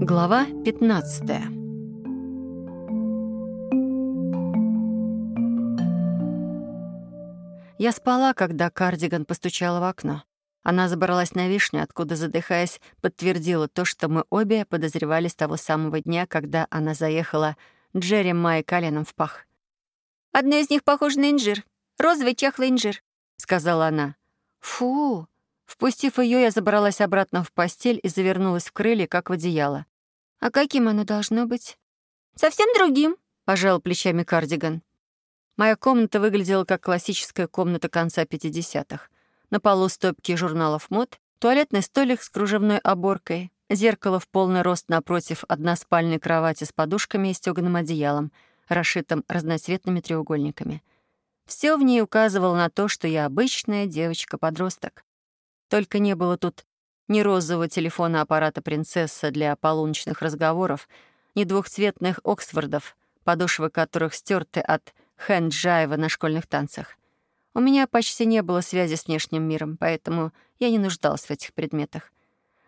Глава 15 Я спала, когда кардиган постучала в окно. Она забралась на вишню, откуда, задыхаясь, подтвердила то, что мы обе подозревали с того самого дня, когда она заехала Джерри Май коленом в пах. «Одно из них похоже на инжир. Розовый чахлый инжир», — сказала она. «Фу!» Впустив ее, я забралась обратно в постель и завернулась в крылья, как в одеяло. «А каким оно должно быть?» «Совсем другим», — пожал плечами кардиган. Моя комната выглядела как классическая комната конца 50-х. На полу стопки журналов мод, туалетный столик с кружевной оборкой, зеркало в полный рост напротив односпальной кровати с подушками и стёганым одеялом, расшитым разноцветными треугольниками. Все в ней указывало на то, что я обычная девочка-подросток. Только не было тут ни розового телефона аппарата «Принцесса» для полуночных разговоров, ни двухцветных Оксфордов, подошвы которых стерты от хэнджаева на школьных танцах. У меня почти не было связи с внешним миром, поэтому я не нуждалась в этих предметах.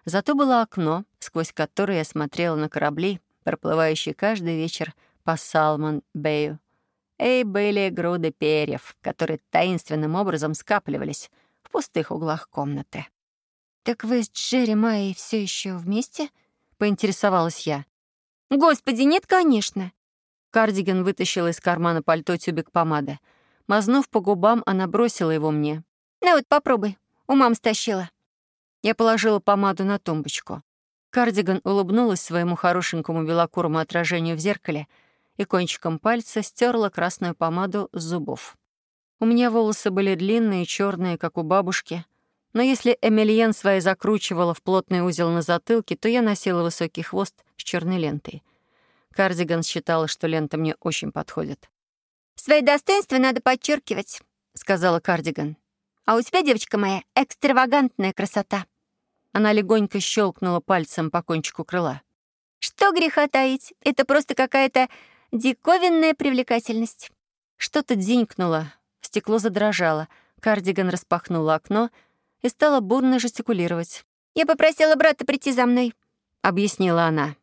Зато было окно, сквозь которое я смотрела на корабли, проплывающие каждый вечер по Салмон-Бэю. Эй, были груды перьев, которые таинственным образом скапливались в пустых углах комнаты. «Так вы с Джерри Майей все еще вместе?» — поинтересовалась я. «Господи, нет, конечно!» Кардиган вытащила из кармана пальто тюбик помады. Мазнув по губам, она бросила его мне. «На вот, попробуй. У мам стащила». Я положила помаду на тумбочку. Кардиган улыбнулась своему хорошенькому белокурому отражению в зеркале и кончиком пальца стерла красную помаду с зубов. У меня волосы были длинные, черные, как у бабушки. Но если Эмильен свои закручивала в плотный узел на затылке, то я носила высокий хвост с черной лентой. Кардиган считала, что лента мне очень подходит. «Свои достоинства надо подчеркивать», — сказала Кардиган. «А у тебя, девочка моя, экстравагантная красота». Она легонько щелкнула пальцем по кончику крыла. «Что греха таить? Это просто какая-то диковинная привлекательность». Что-то дзинькнуло, стекло задрожало, кардиган распахнула окно и стала бурно жестикулировать. «Я попросила брата прийти за мной», — объяснила она.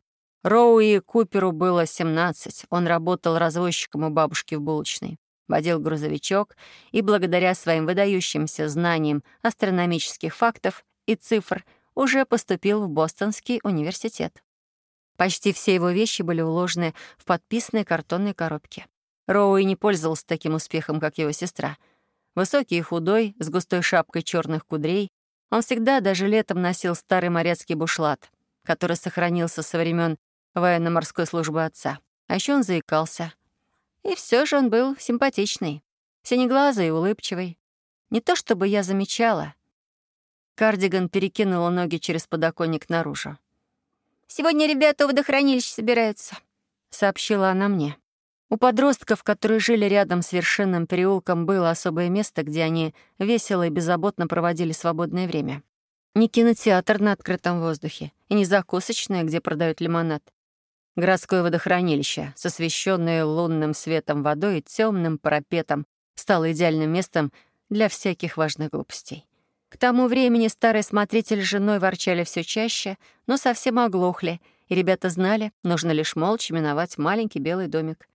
Роуи Куперу было 17. Он работал развозчиком у бабушки в булочной, водил грузовичок и, благодаря своим выдающимся знаниям астрономических фактов и цифр, уже поступил в Бостонский университет. Почти все его вещи были уложены в подписанные картонные коробки. Роуи не пользовался таким успехом, как его сестра. Высокий и худой, с густой шапкой черных кудрей, он всегда даже летом носил старый моряцкий бушлат, который сохранился со времен военно-морской службы отца. А еще он заикался. И все же он был симпатичный, синеглазый и улыбчивый. Не то чтобы я замечала. Кардиган перекинула ноги через подоконник наружу. «Сегодня ребята у водохранилища собираются», — сообщила она мне. У подростков, которые жили рядом с вершинным переулком, было особое место, где они весело и беззаботно проводили свободное время. Не кинотеатр на открытом воздухе и не закусочная, где продают лимонад. Городское водохранилище с лунным светом водой и темным парапетом стало идеальным местом для всяких важных глупостей. К тому времени старый смотритель с женой ворчали все чаще, но совсем оглохли, и ребята знали, нужно лишь молча миновать маленький белый домик.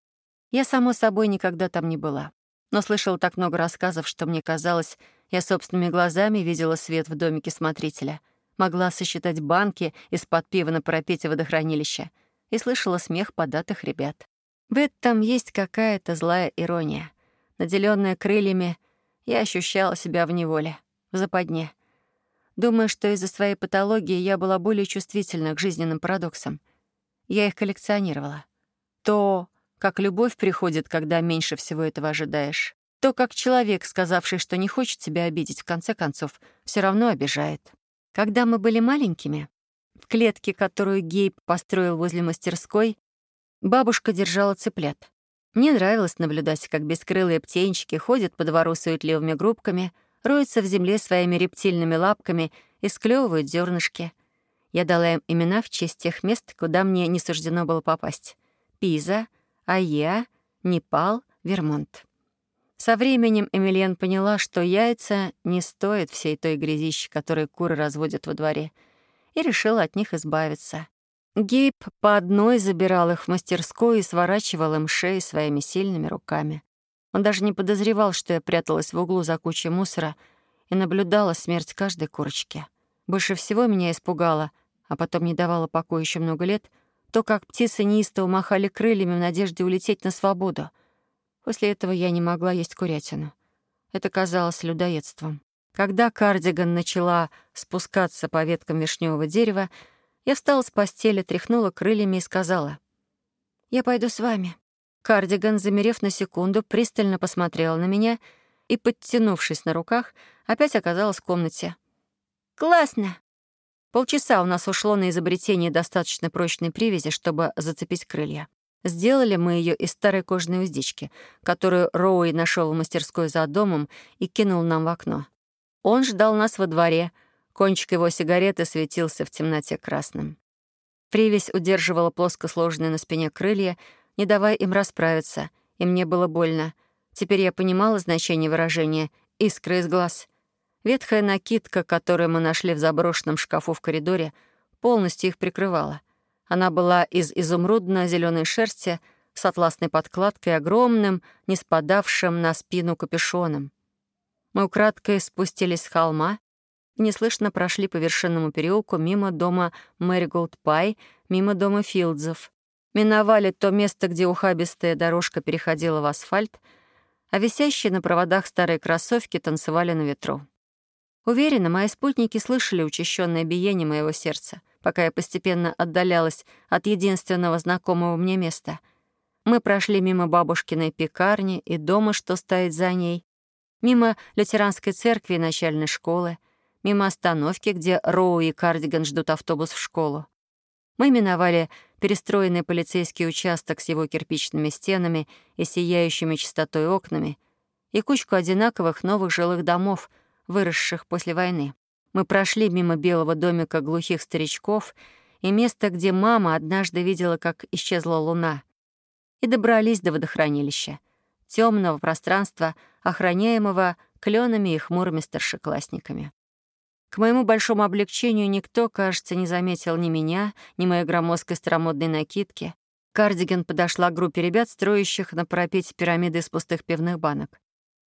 Я, само собой, никогда там не была, но слышала так много рассказов, что мне казалось, я собственными глазами видела свет в домике смотрителя, могла сосчитать банки из-под пива на парапете водохранилища — и слышала смех податых ребят. В этом есть какая-то злая ирония. Наделенная крыльями, я ощущала себя в неволе, в западне. Думаю, что из-за своей патологии я была более чувствительна к жизненным парадоксам. Я их коллекционировала. То, как любовь приходит, когда меньше всего этого ожидаешь. То, как человек, сказавший, что не хочет тебя обидеть, в конце концов, все равно обижает. Когда мы были маленькими, в клетке, которую Гейб построил возле мастерской, бабушка держала цыплят. Мне нравилось наблюдать, как бескрылые птенчики ходят по двору суетливыми группками, роются в земле своими рептильными лапками и склевывают зернышки. Я дала им имена в честь тех мест, куда мне не суждено было попасть. Пиза, Айя, Непал, Вермонт. Со временем Эмилиан поняла, что яйца не стоят всей той грязищи, которую куры разводят во дворе — и решила от них избавиться. Гейб по одной забирал их в мастерскую и сворачивал им шеи своими сильными руками. Он даже не подозревал, что я пряталась в углу за кучей мусора и наблюдала смерть каждой курочки. Больше всего меня испугало, а потом не давало покоя еще много лет, то, как птицы неистово махали крыльями в надежде улететь на свободу. После этого я не могла есть курятину. Это казалось людоедством. Когда кардиган начала спускаться по веткам вишневого дерева, я встала с постели, тряхнула крыльями и сказала, «Я пойду с вами». Кардиган, замерев на секунду, пристально посмотрел на меня и, подтянувшись на руках, опять оказалась в комнате. «Классно!» Полчаса у нас ушло на изобретение достаточно прочной привязи, чтобы зацепить крылья. Сделали мы ее из старой кожаной уздечки, которую Роуи нашел в мастерской за домом и кинул нам в окно. Он ждал нас во дворе. Кончик его сигареты светился в темноте красным. Привязь удерживала плоско сложенные на спине крылья, не давая им расправиться, и мне было больно. Теперь я понимала значение выражения «искры из глаз». Ветхая накидка, которую мы нашли в заброшенном шкафу в коридоре, полностью их прикрывала. Она была из изумрудно зеленой шерсти с атласной подкладкой огромным, не спадавшим на спину капюшоном. Мы украдкой спустились с холма и неслышно прошли по вершинному переулку мимо дома Мэриголд Пай, мимо дома Филдзов. Миновали то место, где ухабистая дорожка переходила в асфальт, а висящие на проводах старые кроссовки танцевали на ветру. Уверена, мои спутники слышали учащенное биение моего сердца, пока я постепенно отдалялась от единственного знакомого мне места. Мы прошли мимо бабушкиной пекарни и дома, что стоит за ней, мимо лютеранской церкви и начальной школы, мимо остановки, где Роу и Кардиган ждут автобус в школу. Мы миновали перестроенный полицейский участок с его кирпичными стенами и сияющими чистотой окнами и кучку одинаковых новых жилых домов, выросших после войны. Мы прошли мимо белого домика глухих старичков и места, где мама однажды видела, как исчезла луна, и добрались до водохранилища, темного пространства, охраняемого кленами и хмурыми старшеклассниками. К моему большому облегчению никто, кажется, не заметил ни меня, ни моей громоздкой старомодной накидки. Кардиген подошла к группе ребят, строящих на парапете пирамиды из пустых пивных банок.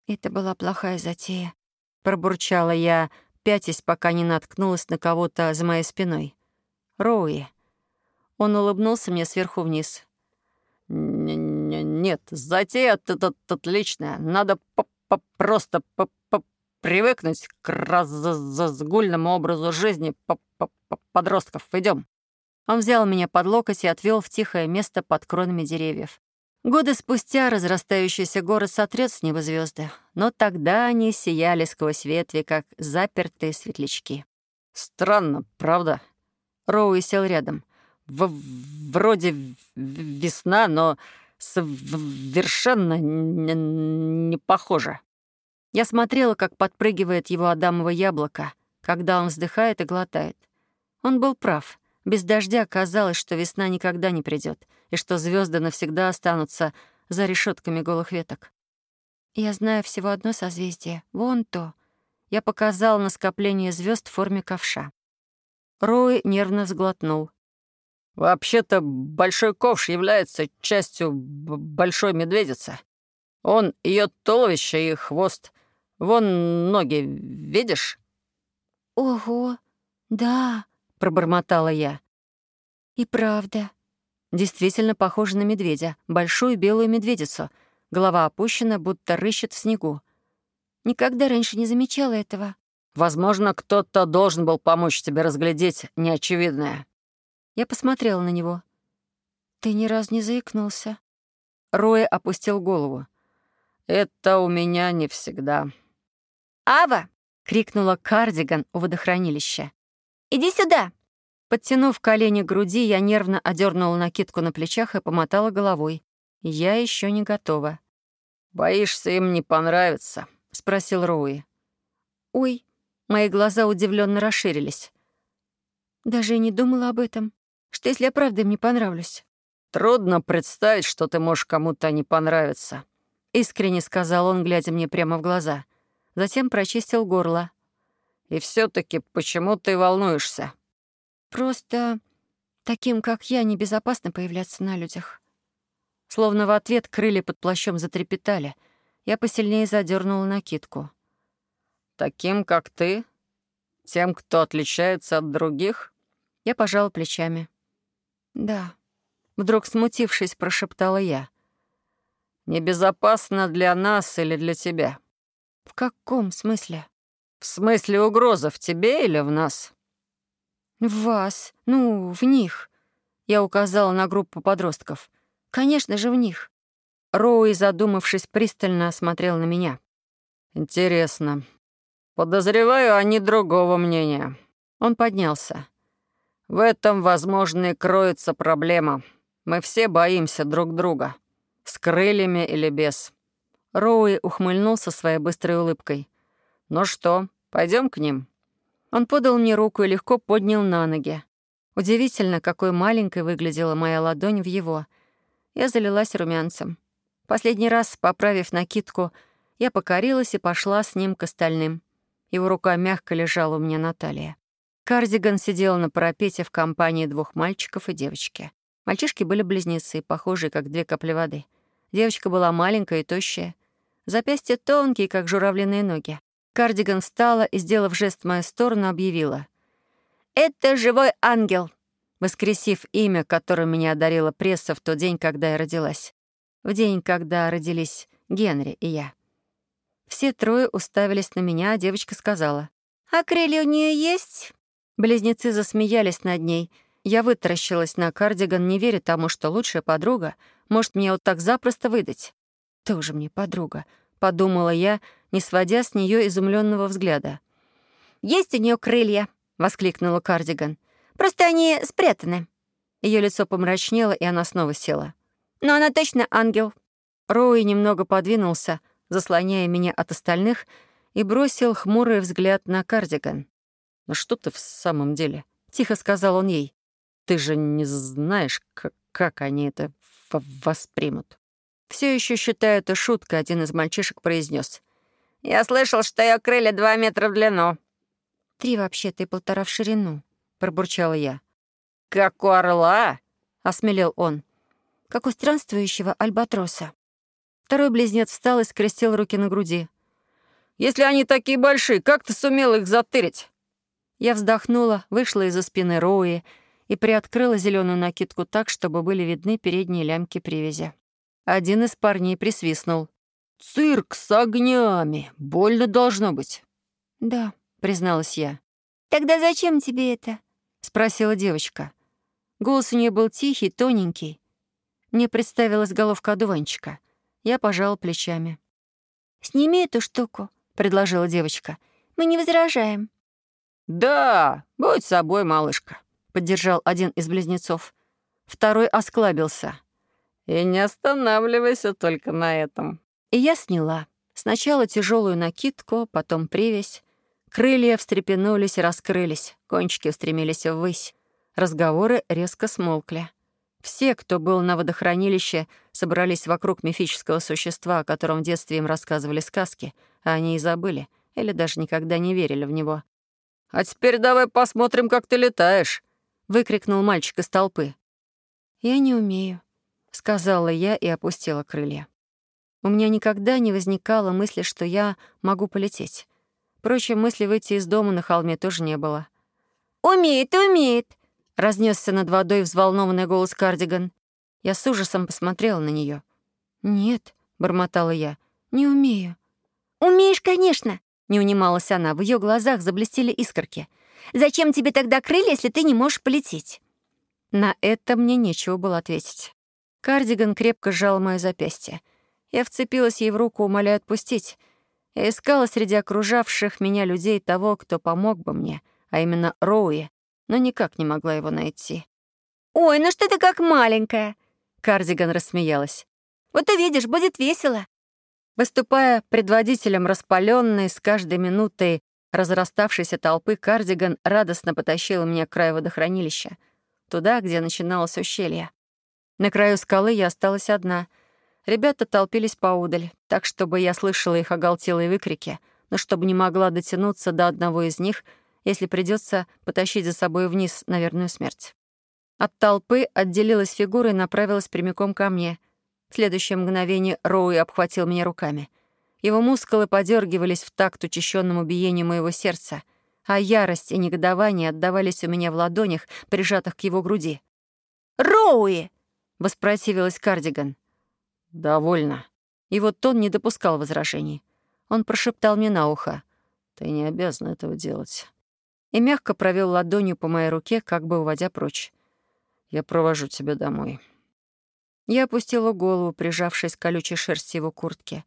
«Это была плохая затея», — пробурчала я, пятясь, пока не наткнулась на кого-то за моей спиной. «Роуи». Он улыбнулся мне сверху вниз. «Нет, затея тут отличная. Надо просто привыкнуть к разгульному образу жизни подростков. Идем. Он взял меня под локоть и отвел в тихое место под кронами деревьев. Годы спустя разрастающийся город сотрет с неба звезды, но тогда они сияли сквозь ветви, как запертые светлячки. «Странно, правда?» Роуи сел рядом. В «Вроде весна, но совершенно не, не похоже». Я смотрела, как подпрыгивает его адамово яблоко, когда он вздыхает и глотает. Он был прав. Без дождя казалось, что весна никогда не придет, и что звезды навсегда останутся за решетками голых веток. Я знаю всего одно созвездие. Вон то. Я показала на скопление звезд в форме ковша. Рой нервно сглотнул. «Вообще-то Большой Ковш является частью Большой Медведицы. Он ее туловище и хвост. Вон ноги, видишь?» «Ого, да», — пробормотала я. «И правда». Действительно похоже на медведя, большую белую медведицу. Голова опущена, будто рыщет в снегу. Никогда раньше не замечала этого. Возможно, кто-то должен был помочь тебе разглядеть неочевидное. Я посмотрела на него. Ты ни разу не заикнулся. Роя опустил голову. Это у меня не всегда. «Ава!» — крикнула кардиган у водохранилища. «Иди сюда!» Подтянув колени к груди, я нервно одернула накидку на плечах и помотала головой. Я еще не готова. «Боишься, им не понравится?» — спросил Роуи. «Ой!» — мои глаза удивленно расширились. «Даже и не думала об этом. Что, если я правда им не понравлюсь?» «Трудно представить, что ты можешь кому-то не понравиться», — искренне сказал он, глядя мне прямо в глаза затем прочистил горло. «И все таки почему ты волнуешься?» «Просто Таким, как я, небезопасно появляться на людях. Словно в ответ крылья под плащом затрепетали. Я посильнее задернула накидку. «Таким, как ты? Тем, кто отличается от других?» Я пожала плечами. «Да». Вдруг смутившись, прошептала я. «Небезопасно для нас или для тебя?» «В каком смысле?» «В смысле угроза в тебе или в нас?» «В вас. Ну, в них». Я указала на группу подростков. «Конечно же, в них». Роуи, задумавшись, пристально осмотрел на меня. «Интересно. Подозреваю, они другого мнения». Он поднялся. «В этом, возможно, и кроется проблема. Мы все боимся друг друга. С крыльями или без». Роуи ухмыльнулся своей быстрой улыбкой. «Ну что, пойдем к ним?» Он подал мне руку и легко поднял на ноги. Удивительно, какой маленькой выглядела моя ладонь в его. Я залилась румянцем. Последний раз, поправив накидку, я покорилась и пошла с ним к остальным. Его рука мягко лежала у меня на талии. Кардиган сидел на парапете в компании двух мальчиков и девочки. Мальчишки были близнецы, похожие, как две капли воды. Девочка была маленькая и тощая. Запястья тонкие, как журавлиные ноги. Кардиган встала и, сделав жест в мою сторону, объявила. «Это живой ангел!» воскресив имя, которым меня одарила пресса в тот день, когда я родилась. В день, когда родились Генри и я. Все трое уставились на меня, а девочка сказала. «А крылья у нее есть?» Близнецы засмеялись над ней. Я вытаращилась на кардиган, не веря тому, что лучшая подруга может меня вот так запросто выдать. «Тоже мне подруга», — подумала я, не сводя с нее изумленного взгляда. «Есть у нее крылья!» — воскликнула Кардиган. «Просто они спрятаны». Ее лицо помрачнело, и она снова села. «Но она точно ангел». Роуи немного подвинулся, заслоняя меня от остальных, и бросил хмурый взгляд на Кардиган. «Ну что ты в самом деле?» — тихо сказал он ей. «Ты же не знаешь, как, как они это воспримут». Все еще считая это шуткой, один из мальчишек произнес: «Я слышал, что ее крылья два метра в длину». «Три вообще-то и полтора в ширину», — пробурчала я. «Как у орла?» — осмелел он. «Как у странствующего альбатроса». Второй близнец встал и скрестил руки на груди. «Если они такие большие, как ты сумела их затырить?» Я вздохнула, вышла из-за спины Роуи и приоткрыла зеленую накидку так, чтобы были видны передние лямки привязи. Один из парней присвистнул. «Цирк с огнями! Больно должно быть!» «Да», — призналась я. «Тогда зачем тебе это?» — спросила девочка. Голос у нее был тихий, тоненький. Мне представилась головка одуванчика. Я пожала плечами. «Сними эту штуку», — предложила девочка. «Мы не возражаем». «Да, будь собой, малышка», — поддержал один из близнецов. Второй осклабился. «И не останавливайся только на этом». И я сняла. Сначала тяжелую накидку, потом привязь. Крылья встрепенулись и раскрылись, кончики устремились ввысь. Разговоры резко смолкли. Все, кто был на водохранилище, собрались вокруг мифического существа, о котором в детстве им рассказывали сказки, а они и забыли, или даже никогда не верили в него. «А теперь давай посмотрим, как ты летаешь», — выкрикнул мальчик из толпы. «Я не умею», — сказала я и опустила крылья. У меня никогда не возникало мысли, что я могу полететь. Впрочем, мысли выйти из дома на холме тоже не было. «Умеет, умеет!» — разнесся над водой взволнованный голос Кардиган. Я с ужасом посмотрела на нее. «Нет», — бормотала я, — «не умею». «Умеешь, конечно!» — не унималась она. В ее глазах заблестели искорки. «Зачем тебе тогда крылья, если ты не можешь полететь?» На это мне нечего было ответить. Кардиган крепко сжал мое запястье. Я вцепилась ей в руку, умоляя отпустить. Я искала среди окружавших меня людей того, кто помог бы мне, а именно Роуи, но никак не могла его найти. «Ой, ну что ты как маленькая!» Кардиган рассмеялась. «Вот увидишь, будет весело!» Выступая предводителем распаленной с каждой минутой разраставшейся толпы, Кардиган радостно потащил меня к краю водохранилища, туда, где начиналось ущелье. На краю скалы я осталась одна — Ребята толпились поудаль, так, чтобы я слышала их оголтелые выкрики, но чтобы не могла дотянуться до одного из них, если придется потащить за собой вниз на верную смерть. От толпы отделилась фигура и направилась прямиком ко мне. В следующее мгновение Роуи обхватил меня руками. Его мускулы подергивались в такт учащенному биению моего сердца, а ярость и негодование отдавались у меня в ладонях, прижатых к его груди. «Роуи!» — воспротивилась Кардиган. «Довольно». Его тон не допускал возражений. Он прошептал мне на ухо. «Ты не обязан этого делать». И мягко провел ладонью по моей руке, как бы уводя прочь. «Я провожу тебя домой». Я опустила голову, прижавшись к колючей шерсти его куртки.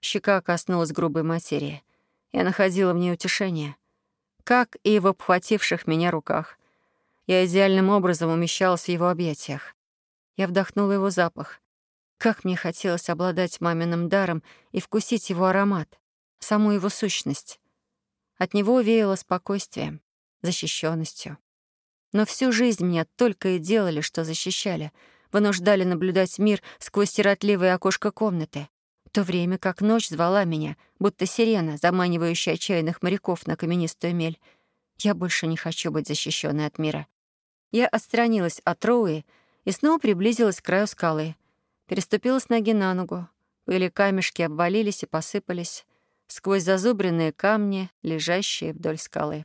Щека коснулась грубой материи. Я находила в ней утешение. Как и в обхвативших меня руках. Я идеальным образом умещалась в его объятиях. Я вдохнула его запах. Как мне хотелось обладать маминым даром и вкусить его аромат, саму его сущность. От него веяло спокойствием, защищенностью. Но всю жизнь меня только и делали, что защищали, вынуждали наблюдать мир сквозь сиротливое окошко комнаты, в то время как ночь звала меня, будто сирена, заманивающая отчаянных моряков на каменистую мель. Я больше не хочу быть защищенной от мира. Я отстранилась от Роуи и снова приблизилась к краю скалы. Переступила с ноги на ногу. Пыли камешки обвалились и посыпались сквозь зазубренные камни, лежащие вдоль скалы.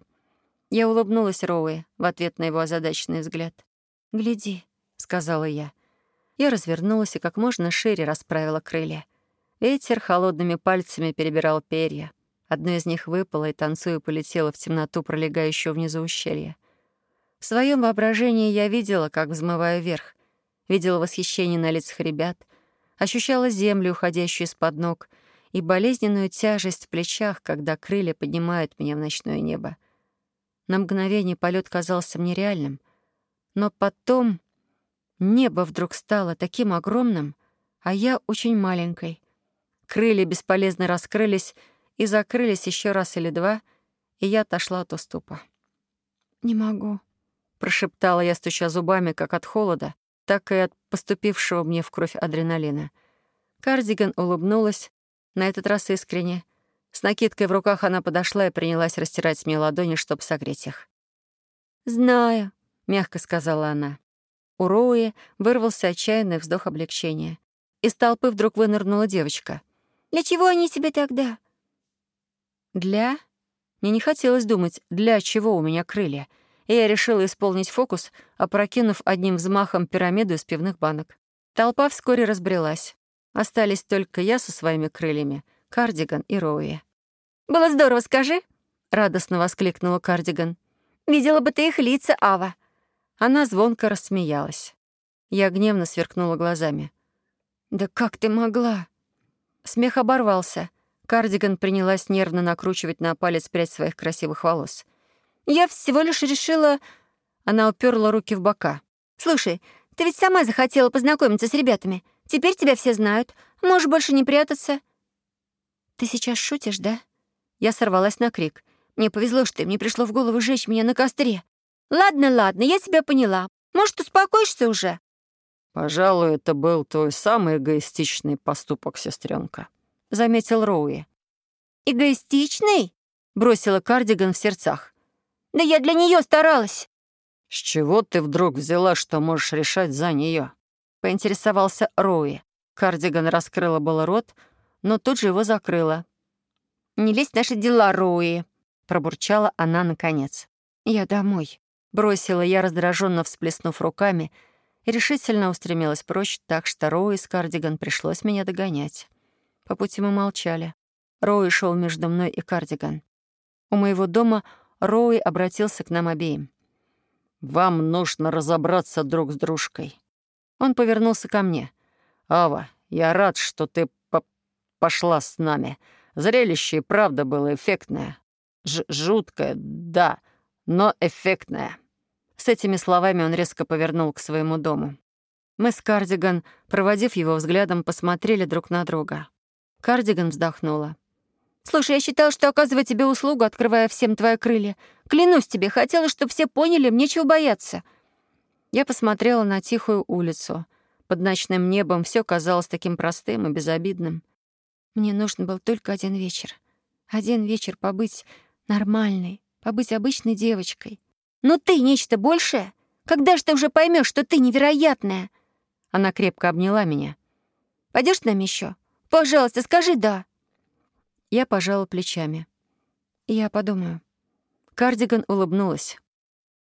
Я улыбнулась Роуи в ответ на его озадаченный взгляд. «Гляди», — сказала я. Я развернулась и как можно шире расправила крылья. Ветер холодными пальцами перебирал перья. Одно из них выпало и, танцуя, полетело в темноту, пролегающую внизу ущелья. В своем воображении я видела, как взмываю вверх, видела восхищение на лицах ребят, ощущала землю, уходящую из-под ног, и болезненную тяжесть в плечах, когда крылья поднимают меня в ночное небо. На мгновение полет казался мне реальным, но потом небо вдруг стало таким огромным, а я очень маленькой. Крылья бесполезно раскрылись и закрылись еще раз или два, и я отошла от уступа. «Не могу», — прошептала я, стуча зубами, как от холода, так и от поступившего мне в кровь адреналина. Кардиган улыбнулась, на этот раз искренне. С накидкой в руках она подошла и принялась растирать мне ладони, чтобы согреть их. «Знаю», — мягко сказала она. У Роуи вырвался отчаянный вздох облегчения. Из толпы вдруг вынырнула девочка. «Для чего они тебе тогда?» «Для?» Мне не хотелось думать, для чего у меня крылья — и я решила исполнить фокус, опрокинув одним взмахом пирамиду из пивных банок. Толпа вскоре разбрелась. Остались только я со своими крыльями, Кардиган и Роуи. «Было здорово, скажи!» — радостно воскликнула Кардиган. «Видела бы ты их лица, Ава!» Она звонко рассмеялась. Я гневно сверкнула глазами. «Да как ты могла?» Смех оборвался. Кардиган принялась нервно накручивать на палец прядь своих красивых волос — я всего лишь решила...» Она уперла руки в бока. «Слушай, ты ведь сама захотела познакомиться с ребятами. Теперь тебя все знают. Можешь больше не прятаться». «Ты сейчас шутишь, да?» Я сорвалась на крик. «Мне повезло, что мне пришло в голову жечь меня на костре». «Ладно, ладно, я тебя поняла. Может, успокоишься уже?» «Пожалуй, это был твой самый эгоистичный поступок, сестренка, заметил Роуи. «Эгоистичный?» — бросила кардиган в сердцах. Да я для нее старалась. С чего ты вдруг взяла, что можешь решать за нее? Поинтересовался Роуи. Кардиган раскрыла было рот, но тут же его закрыла. «Не лезь в наши дела, Роуи», — пробурчала она наконец. «Я домой», — бросила я, раздраженно всплеснув руками, и решительно устремилась прочь, так что Роуи с Кардиган пришлось меня догонять. По пути мы молчали. Роуи шел между мной и Кардиган. У моего дома Роуи обратился к нам обеим. «Вам нужно разобраться друг с дружкой». Он повернулся ко мне. «Ава, я рад, что ты по пошла с нами. Зрелище и правда было эффектное. Ж жуткое, да, но эффектное». С этими словами он резко повернул к своему дому. Мы с Кардиган, проводив его взглядом, посмотрели друг на друга. Кардиган вздохнула. Слушай, я считала, что оказываю тебе услугу, открывая всем твои крылья. Клянусь тебе, хотела, чтобы все поняли, мне чего бояться». Я посмотрела на тихую улицу. Под ночным небом все казалось таким простым и безобидным. Мне нужен был только один вечер. Один вечер побыть нормальной, побыть обычной девочкой. «Но ты нечто большее. Когда ж ты уже поймешь, что ты невероятная?» Она крепко обняла меня. Пойдешь с нами еще? Пожалуйста, скажи «да». Я пожала плечами. Я подумаю. Кардиган улыбнулась.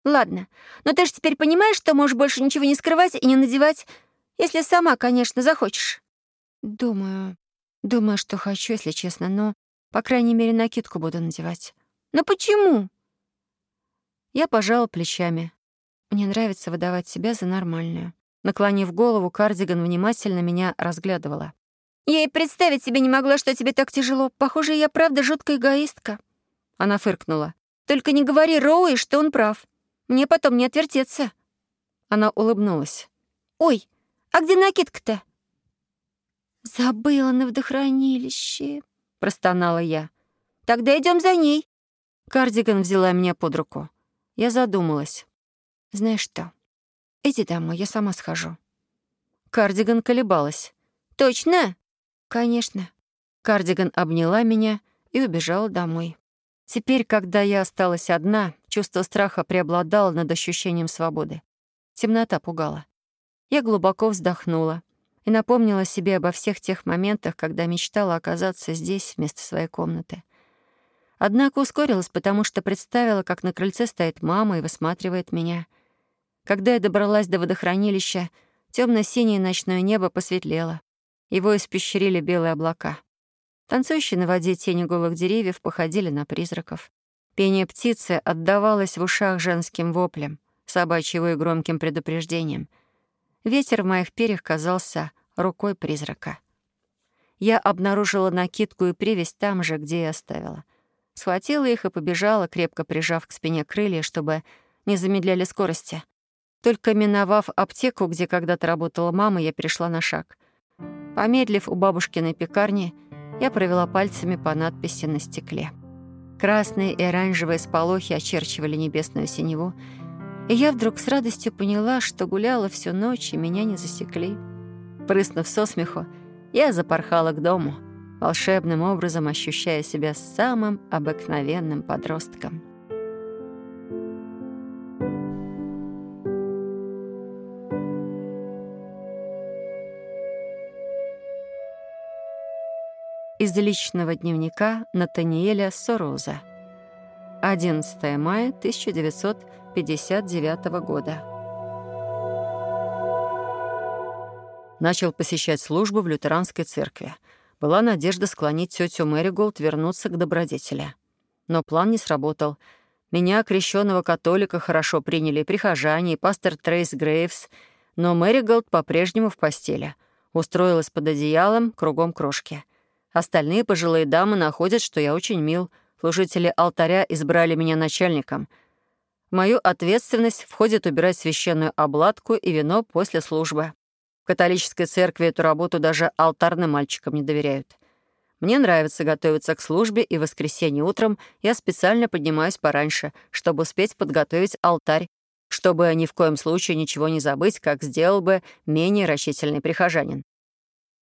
«Ладно, но ты же теперь понимаешь, что можешь больше ничего не скрывать и не надевать, если сама, конечно, захочешь». «Думаю. Думаю, что хочу, если честно, но, по крайней мере, накидку буду надевать». «Но почему?» Я пожала плечами. Мне нравится выдавать себя за нормальную. Наклонив голову, кардиган внимательно меня разглядывала. «Я и представить себе не могла, что тебе так тяжело. Похоже, я правда жуткая эгоистка». Она фыркнула. «Только не говори Роуи, что он прав. Мне потом не отвертеться». Она улыбнулась. «Ой, а где накидка-то?» «Забыла на вдохранилище», — простонала я. «Тогда идем за ней». Кардиган взяла меня под руку. Я задумалась. «Знаешь что? Иди домой, я сама схожу». Кардиган колебалась. «Точно?» «Конечно». Кардиган обняла меня и убежала домой. Теперь, когда я осталась одна, чувство страха преобладало над ощущением свободы. Темнота пугала. Я глубоко вздохнула и напомнила себе обо всех тех моментах, когда мечтала оказаться здесь вместо своей комнаты. Однако ускорилась, потому что представила, как на крыльце стоит мама и высматривает меня. Когда я добралась до водохранилища, темно синее ночное небо посветлело. Его испещрили белые облака. Танцующие на воде тени голых деревьев походили на призраков. Пение птицы отдавалось в ушах женским воплем, собачьего и громким предупреждением. Ветер в моих перьях казался рукой призрака. Я обнаружила накидку и привязь там же, где и оставила. Схватила их и побежала, крепко прижав к спине крылья, чтобы не замедляли скорости. Только миновав аптеку, где когда-то работала мама, я перешла на шаг. Помедлив у бабушкиной пекарни, я провела пальцами по надписи на стекле. Красные и оранжевые сполохи очерчивали небесную синеву, и я вдруг с радостью поняла, что гуляла всю ночь, и меня не засекли. Прыснув со смеху, я запорхала к дому, волшебным образом ощущая себя самым обыкновенным подростком. Личного дневника Натаниэля Сороза. 11 мая 1959 года. Начал посещать службу в лютеранской церкви. Была надежда склонить тетю Мэри Голд вернуться к добродетели. Но план не сработал. Меня, крещенного католика, хорошо приняли и прихожане, и пастор Трейс Грейвс, но Мэри Голд по-прежнему в постели. Устроилась под одеялом, кругом крошки. Остальные пожилые дамы находят, что я очень мил. Служители алтаря избрали меня начальником. В мою ответственность входит убирать священную обладку и вино после службы. В католической церкви эту работу даже алтарным мальчикам не доверяют. Мне нравится готовиться к службе, и в воскресенье утром я специально поднимаюсь пораньше, чтобы успеть подготовить алтарь, чтобы ни в коем случае ничего не забыть, как сделал бы менее рачительный прихожанин.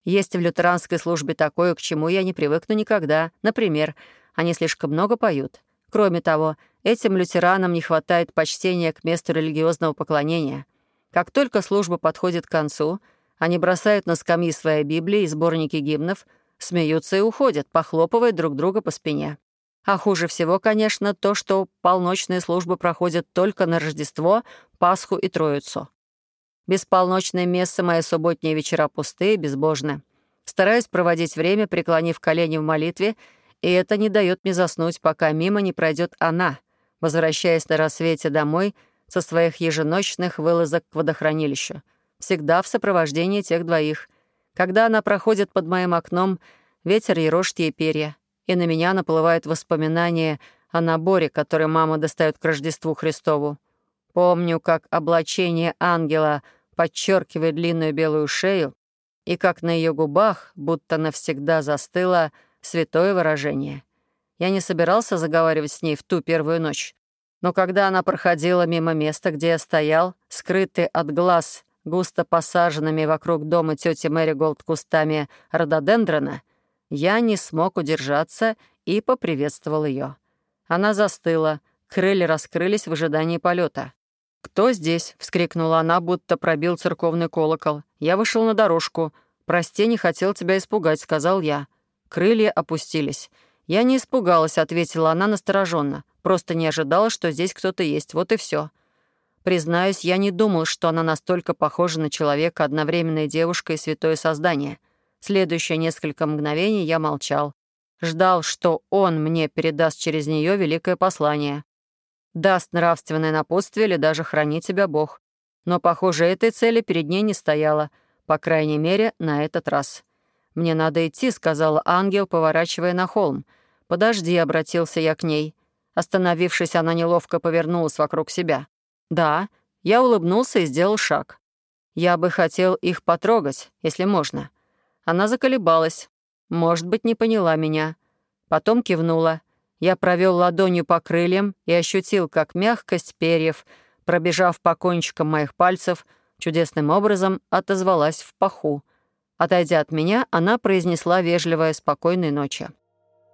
Есть в лютеранской службе такое, к чему я не привыкну никогда. Например, они слишком много поют. Кроме того, этим лютеранам не хватает почтения к месту религиозного поклонения. Как только служба подходит к концу, они бросают на скамьи свои Библии и сборники гимнов, смеются и уходят, похлопывая друг друга по спине. А хуже всего, конечно, то, что полночные службы проходят только на Рождество, Пасху и Троицу. Без полночной мессы мои субботние вечера пустые, безбожны. Стараюсь проводить время, преклонив колени в молитве, и это не дает мне заснуть, пока мимо не пройдет она, возвращаясь на рассвете домой со своих еженочных вылазок к водохранилищу. Всегда в сопровождении тех двоих. Когда она проходит под моим окном, ветер ерошит ей перья, и на меня наплывают воспоминания о наборе, который мама достает к Рождеству Христову. Помню, как облачение ангела — подчеркивая длинную белую шею, и как на ее губах, будто навсегда застыло, святое выражение. Я не собирался заговаривать с ней в ту первую ночь, но когда она проходила мимо места, где я стоял, скрытый от глаз густо посаженными вокруг дома тети Мэри Голд кустами рододендрона, я не смог удержаться и поприветствовал ее. Она застыла, крылья раскрылись в ожидании полета. «Кто здесь?» — вскрикнула она, будто пробил церковный колокол. «Я вышел на дорожку. Прости, не хотел тебя испугать», — сказал я. Крылья опустились. «Я не испугалась», — ответила она настороженно. «Просто не ожидала, что здесь кто-то есть. Вот и все. Признаюсь, я не думал, что она настолько похожа на человека, одновременная девушка и святое создание. Следующие несколько мгновений я молчал. Ждал, что он мне передаст через нее великое послание. Даст нравственное напутствие или даже хранит тебя Бог. Но, похоже, этой цели перед ней не стояло, по крайней мере, на этот раз. «Мне надо идти», — сказал ангел, поворачивая на холм. «Подожди», — обратился я к ней. Остановившись, она неловко повернулась вокруг себя. «Да». Я улыбнулся и сделал шаг. «Я бы хотел их потрогать, если можно». Она заколебалась. Может быть, не поняла меня. Потом кивнула. Я провел ладонью по крыльям и ощутил, как мягкость перьев, пробежав по кончикам моих пальцев, чудесным образом отозвалась в паху. Отойдя от меня, она произнесла вежливое «спокойной ночи».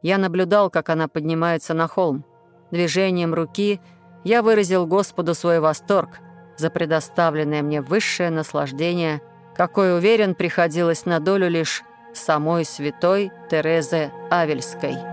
Я наблюдал, как она поднимается на холм. Движением руки я выразил Господу свой восторг за предоставленное мне высшее наслаждение, какое, уверен, приходилось на долю лишь самой святой Терезе Авельской.